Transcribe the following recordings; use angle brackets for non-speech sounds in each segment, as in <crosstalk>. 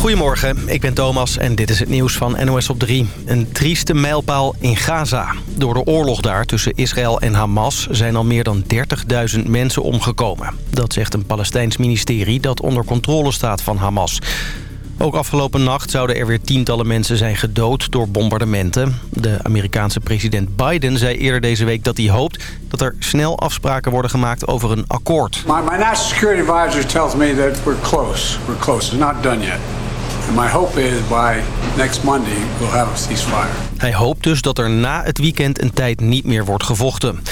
Goedemorgen, ik ben Thomas en dit is het nieuws van NOS op 3. Een trieste mijlpaal in Gaza. Door de oorlog daar tussen Israël en Hamas zijn al meer dan 30.000 mensen omgekomen. Dat zegt een Palestijns ministerie dat onder controle staat van Hamas. Ook afgelopen nacht zouden er weer tientallen mensen zijn gedood door bombardementen. De Amerikaanse president Biden zei eerder deze week dat hij hoopt... dat er snel afspraken worden gemaakt over een akkoord. My, my national security advisor tells me that we're close. We're close. It's not done yet. And my hope is by next Monday we'll have a ceasefire. Hij hoopt dus dat er na het weekend een tijd niet meer wordt gevochten.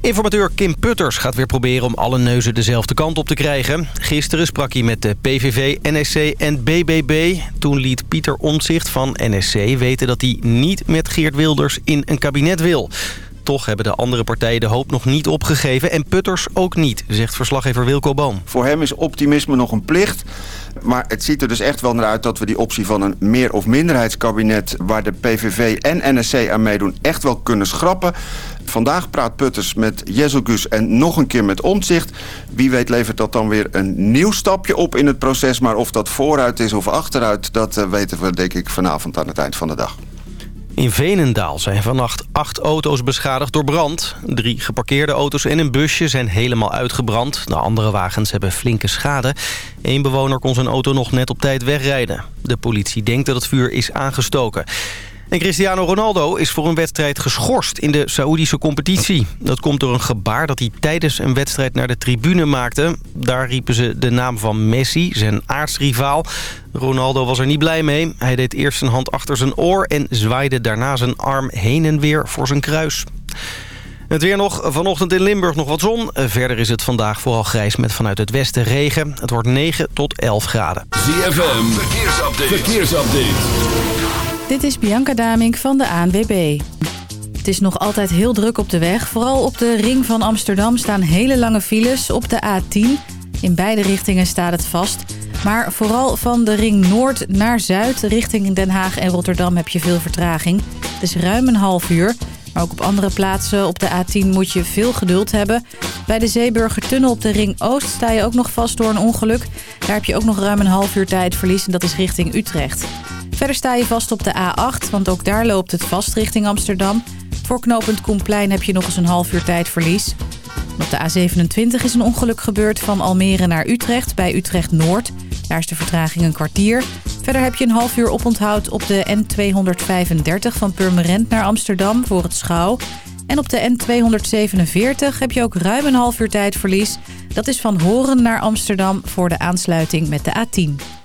Informateur Kim Putters gaat weer proberen om alle neuzen dezelfde kant op te krijgen. Gisteren sprak hij met de PVV, NSC en BBB. Toen liet Pieter Omtzigt van NSC weten dat hij niet met Geert Wilders in een kabinet wil. Toch hebben de andere partijen de hoop nog niet opgegeven en Putters ook niet, zegt verslaggever Wilco Boom. Voor hem is optimisme nog een plicht. Maar het ziet er dus echt wel naar uit dat we die optie van een meer- of minderheidskabinet... waar de PVV en NSC aan meedoen echt wel kunnen schrappen. Vandaag praat Putters met Jezelgus en nog een keer met Omtzigt. Wie weet levert dat dan weer een nieuw stapje op in het proces. Maar of dat vooruit is of achteruit, dat eh, weten we denk ik vanavond aan het eind van de dag. In Venendaal zijn vannacht acht auto's beschadigd door brand. Drie geparkeerde auto's en een busje zijn helemaal uitgebrand. De andere wagens hebben flinke schade. Eén bewoner kon zijn auto nog net op tijd wegrijden. De politie denkt dat het vuur is aangestoken. En Cristiano Ronaldo is voor een wedstrijd geschorst in de Saoedische competitie. Dat komt door een gebaar dat hij tijdens een wedstrijd naar de tribune maakte. Daar riepen ze de naam van Messi, zijn aartsrivaal. Ronaldo was er niet blij mee. Hij deed eerst zijn hand achter zijn oor en zwaaide daarna zijn arm heen en weer voor zijn kruis. Het weer nog. Vanochtend in Limburg nog wat zon. Verder is het vandaag vooral grijs met vanuit het westen regen. Het wordt 9 tot 11 graden. ZFM, verkeersupdate. verkeersupdate. Dit is Bianca Damink van de ANWB. Het is nog altijd heel druk op de weg. Vooral op de ring van Amsterdam staan hele lange files op de A10. In beide richtingen staat het vast. Maar vooral van de ring Noord naar Zuid richting Den Haag en Rotterdam heb je veel vertraging. Het is ruim een half uur. Maar ook op andere plaatsen op de A10 moet je veel geduld hebben. Bij de Zeeburgertunnel op de Ring Oost sta je ook nog vast door een ongeluk. Daar heb je ook nog ruim een half uur tijd verlies en dat is richting Utrecht. Verder sta je vast op de A8, want ook daar loopt het vast richting Amsterdam. Voor knooppunt Koenplein heb je nog eens een half uur tijd verlies. Op de A27 is een ongeluk gebeurd van Almere naar Utrecht bij Utrecht Noord. Daar is de vertraging een kwartier. Verder heb je een half uur oponthoud op de N235 van Purmerend naar Amsterdam voor het Schouw. En op de N247 heb je ook ruim een half uur tijdverlies. Dat is van Horen naar Amsterdam voor de aansluiting met de A10.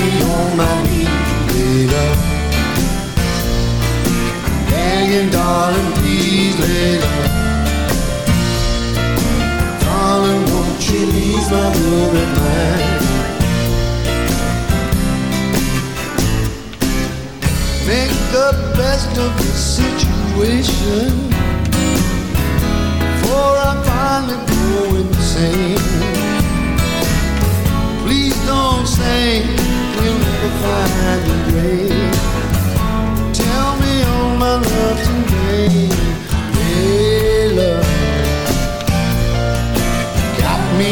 me on my knees, Layla. I'm begging, darling, please, Layla. Darling, won't you ease my worried mind? Make the best of the situation. For I'm finally going insane. Please don't say you'll never find a grave. Tell me all my love today, hey love. Got me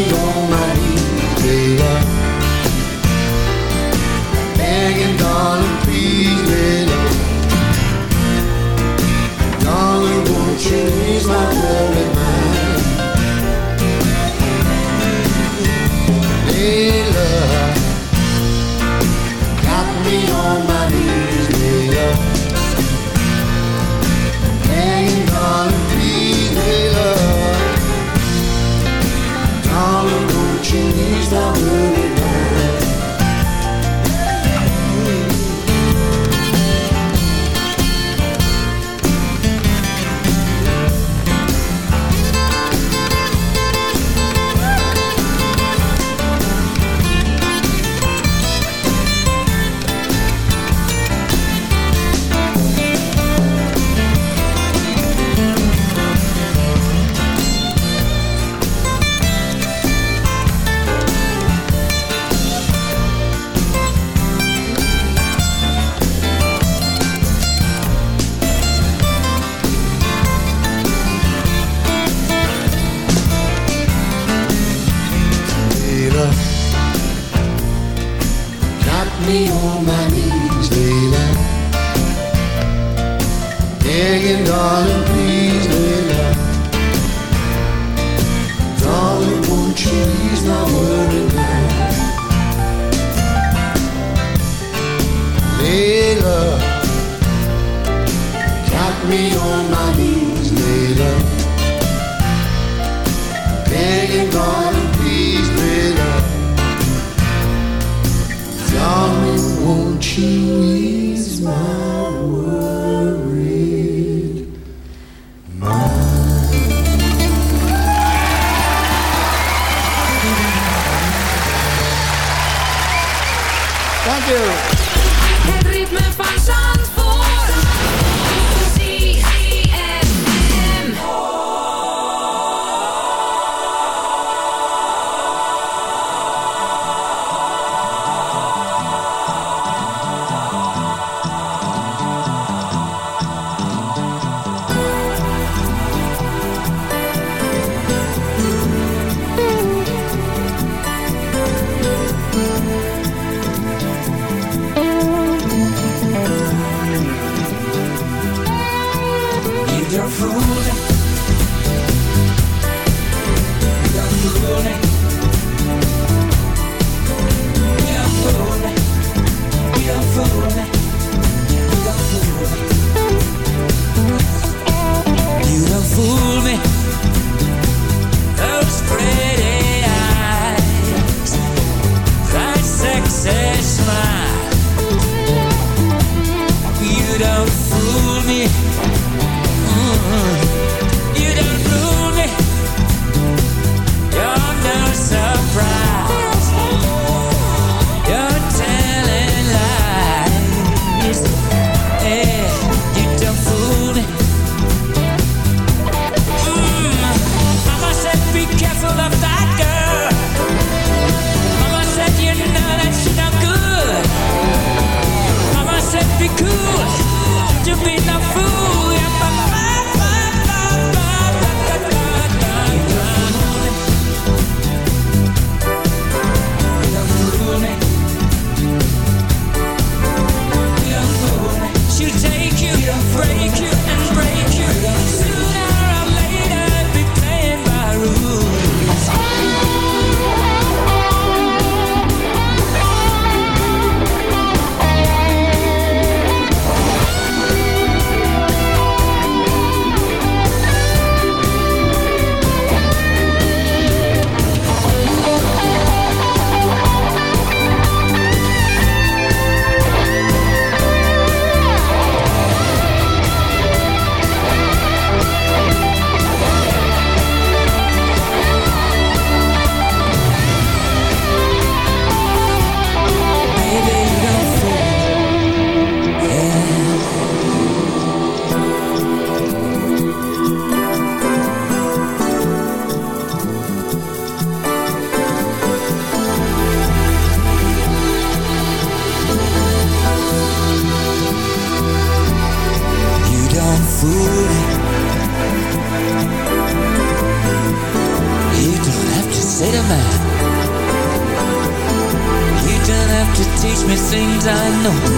smile. No.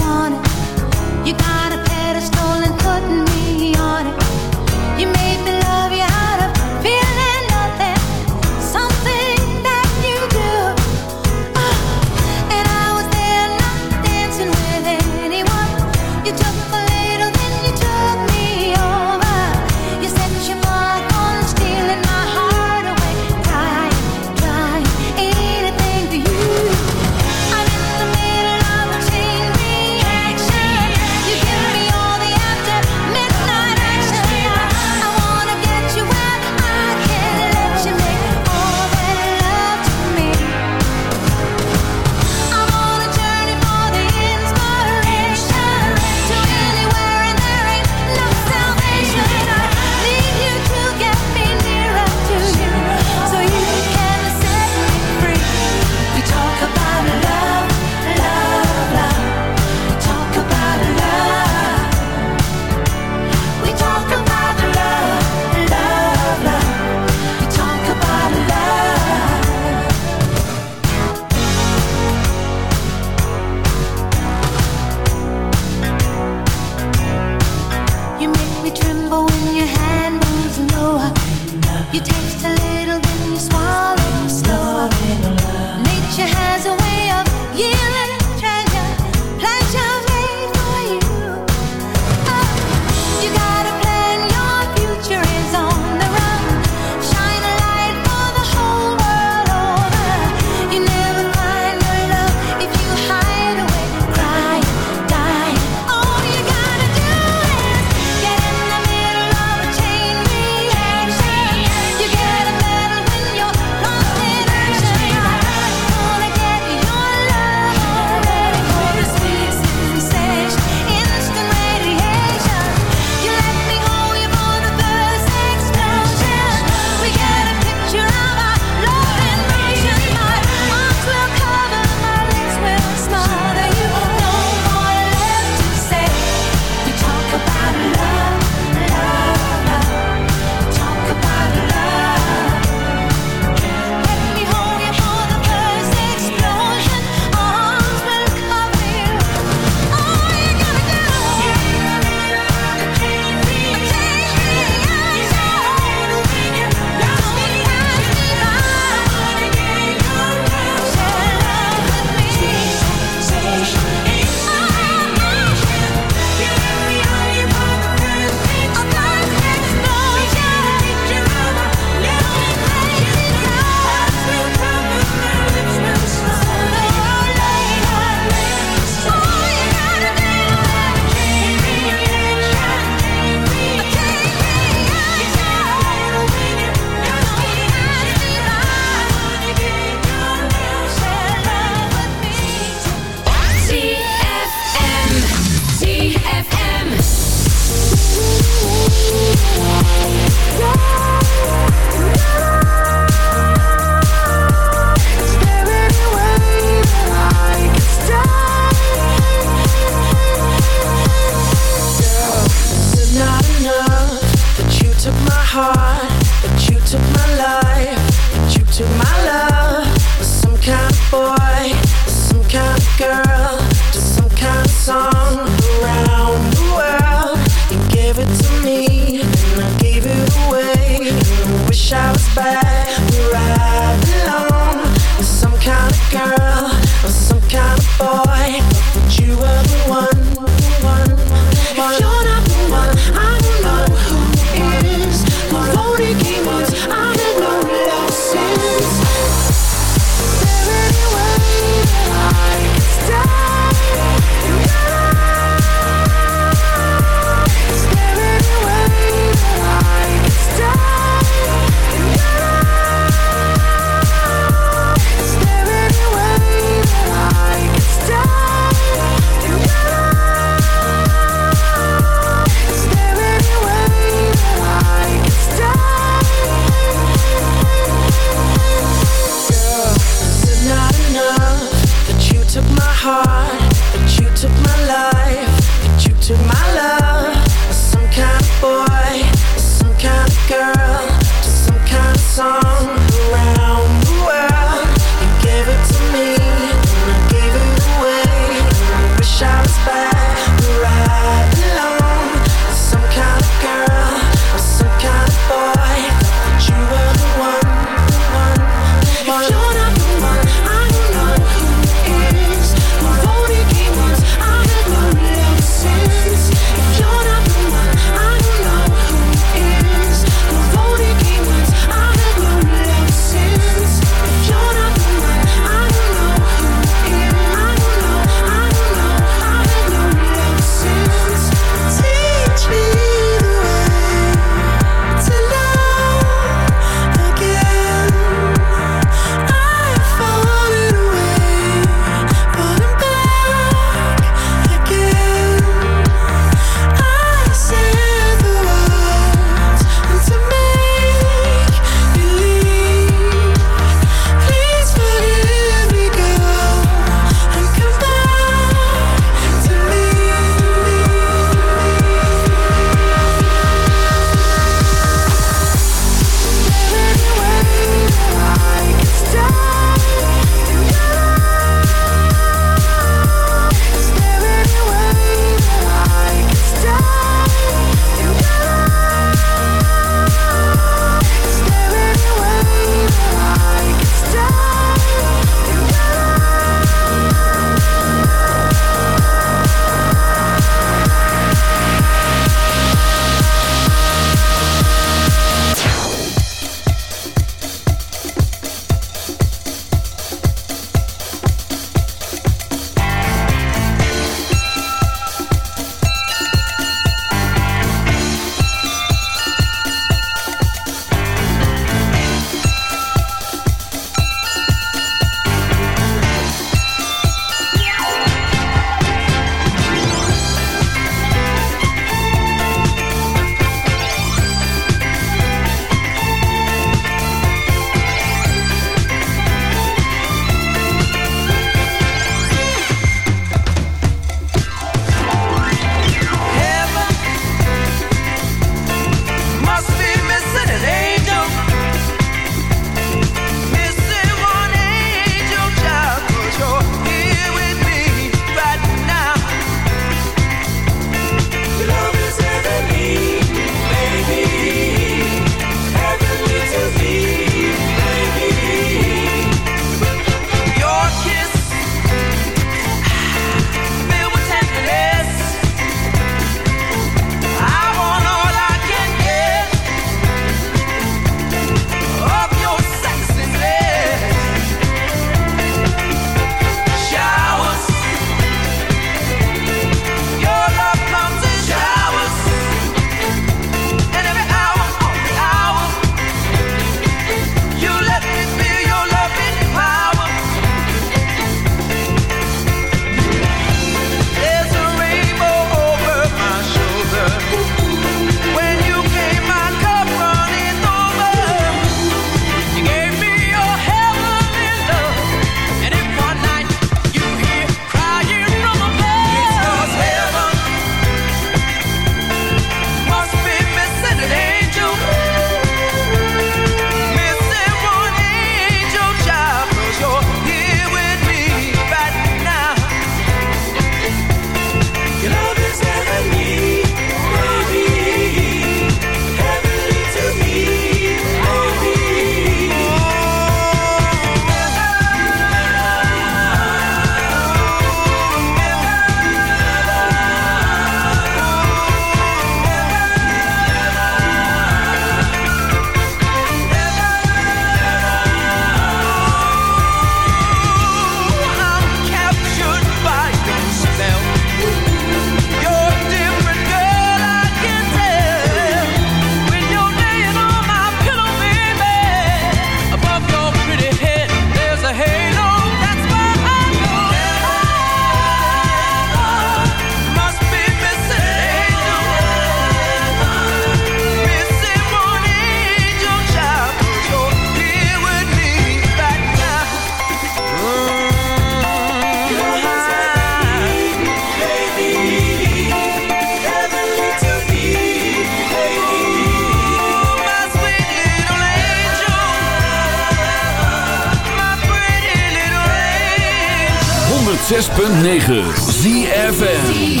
106.9 ZFN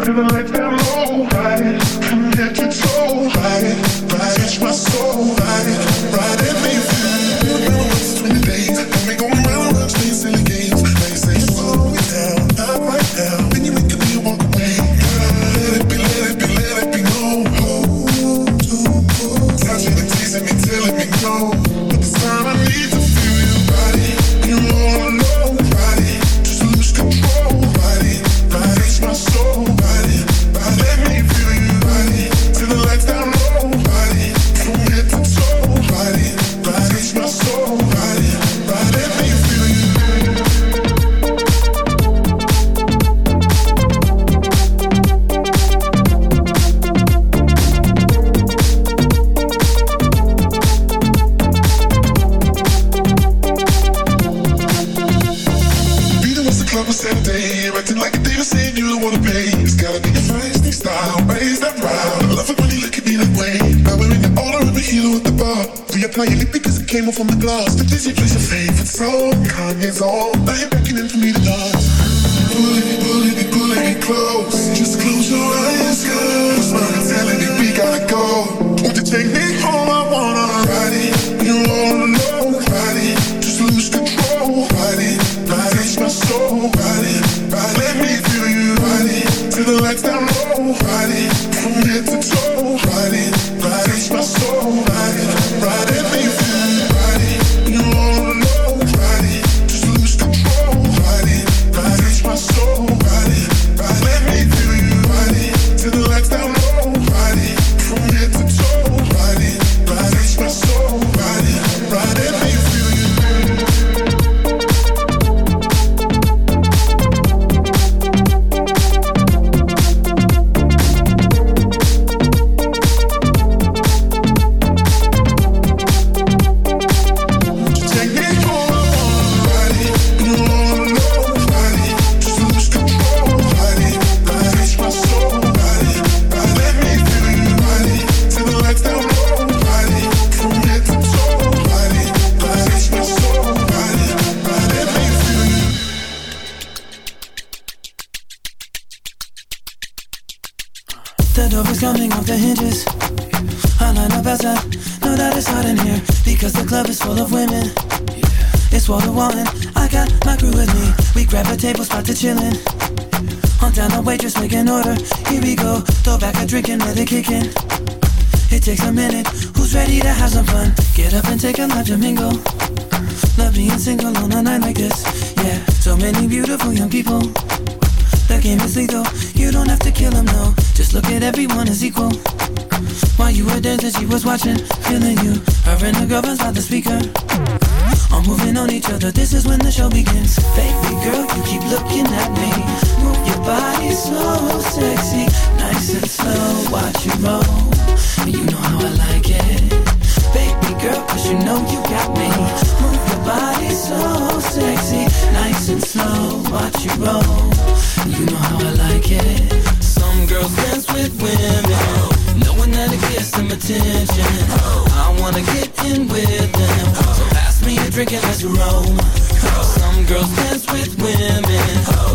Privilege. can let you roam Some girls dance with women.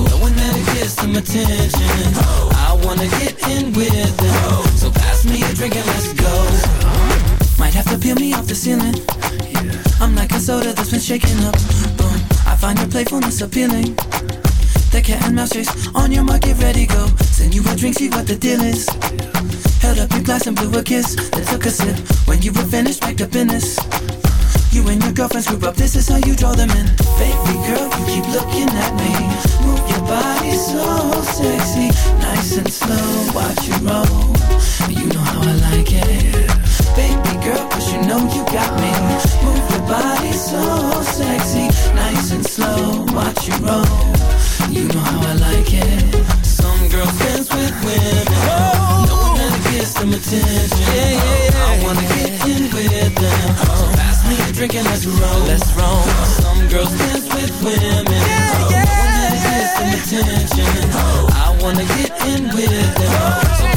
Knowing that it gets some attention. I wanna get in with them. So pass me a drink and let's go. Might have to peel me off the ceiling. I'm like a soda that's been shaken up. Boom, I find your playfulness appealing. The cat and mouse chase on your mark, get ready go. Send you a drink, see what the deal is. Held up your glass and blew a kiss. Then took a sip. When you were finished, back up in this. You and your girlfriends group up, this is how you draw them in. Baby girl, you keep looking at me. Move your body so sexy, nice and slow. Watch you roll. You know how I like it. Baby girl, cause you know you got me. Move your body so sexy, nice and slow. Watch you roll. You know how I like it. Some girls dance with women. Oh. No one ever gives them attention. Yeah, yeah, yeah. I wanna get in with them. Oh we ain't drinking, let's roll. Let's roll. Some girls dance with women. Yeah, yeah, gets some attention. I wanna get in with them. So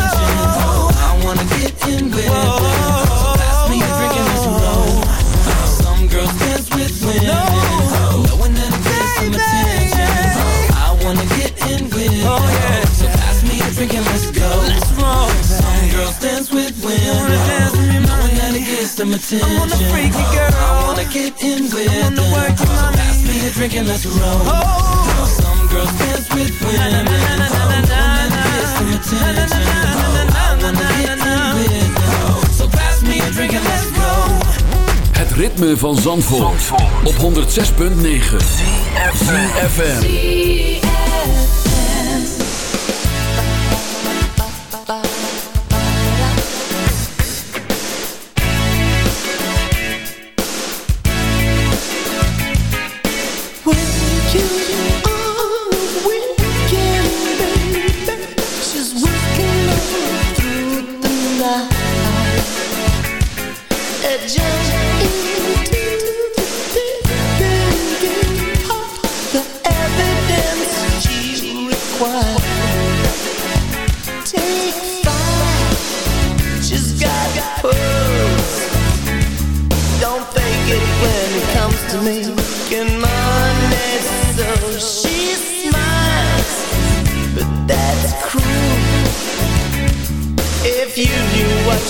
Some attention. I wanna freak you, girl. I wanna get in with them, so pass me a drink and let's roll. Some girls dance with women, knowing that it gets some attention. I wanna get in with them, so pass me a drink and let's go. Het ritme van Zandvoort, op 106.9 ZFM.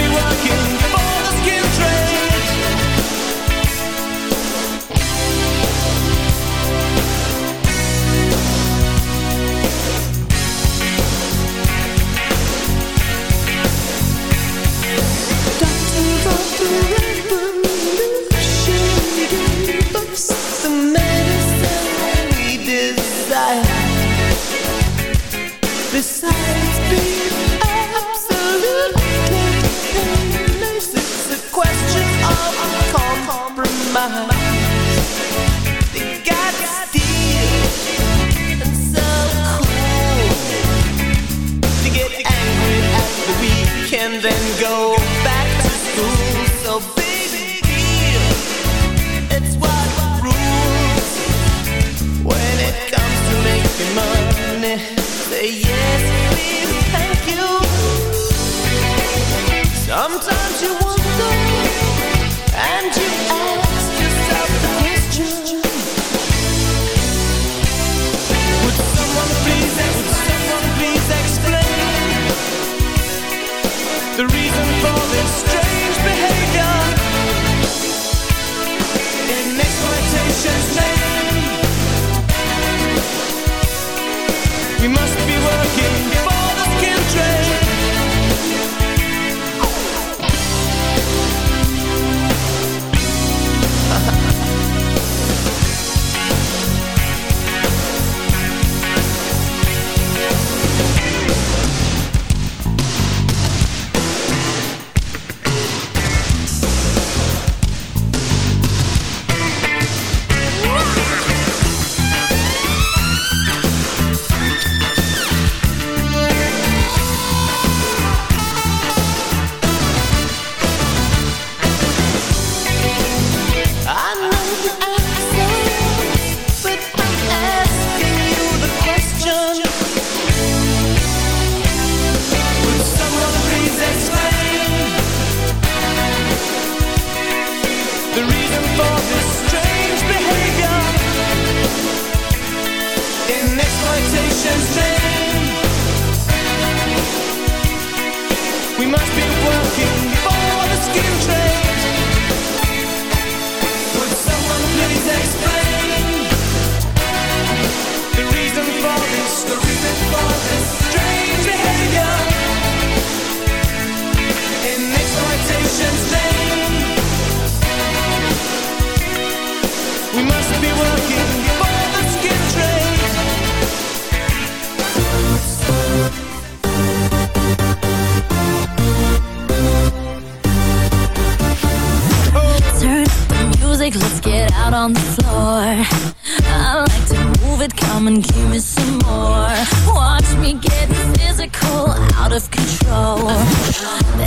be working you. Sometimes you wonder, and you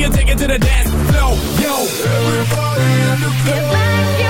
you take it to the dance floor, yo. Everybody in the club.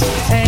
Rockets.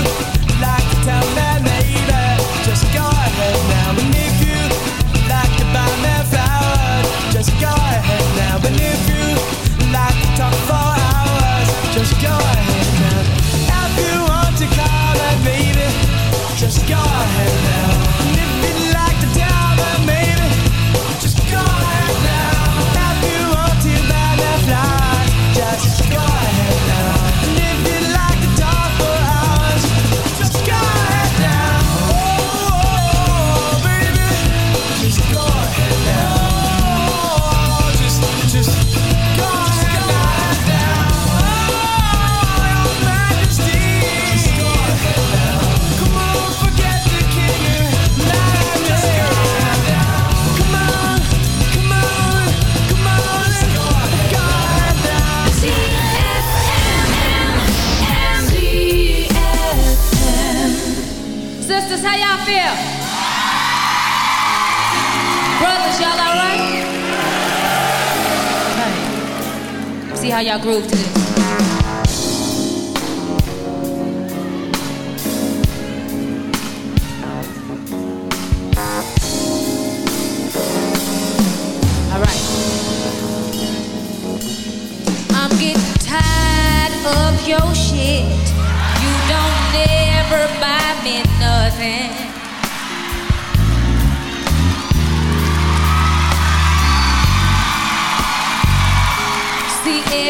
feel? Brothers, y'all alright? Okay, See how y'all groove to this. All right. I'm getting tired of your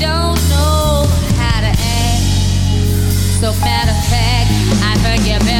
don't know how to act. So matter of fact, I forgive him.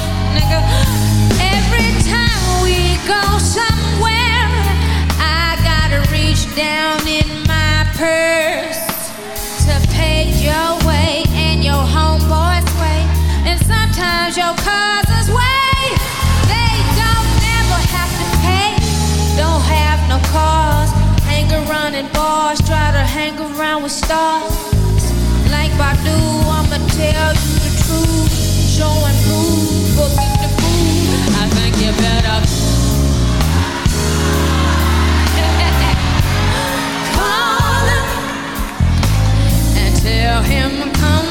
stars try to hang around with stars. Like I do, I'ma tell you the truth. Show and prove, forget the fool. I think you better. <laughs> Call him and tell him come.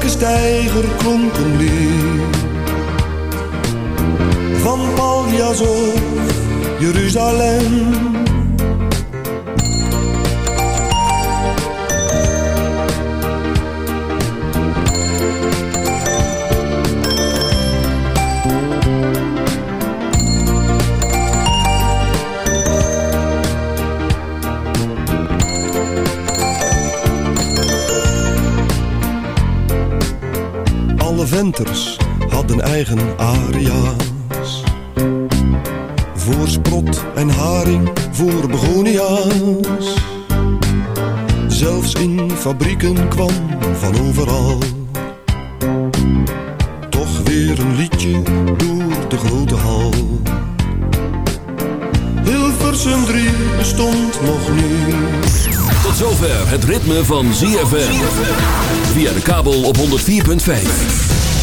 Elke steiger klonk een lied. Van Paljas of Jeruzalem. Venters hadden eigen aria's. Voor sprot en haring, voor begonia's. Zelfs in fabrieken kwam van overal. Toch weer een liedje door de grote hal. Hilversum 3 bestond nog niet. Tot zover het ritme van ZFM. Via de kabel op 104.5.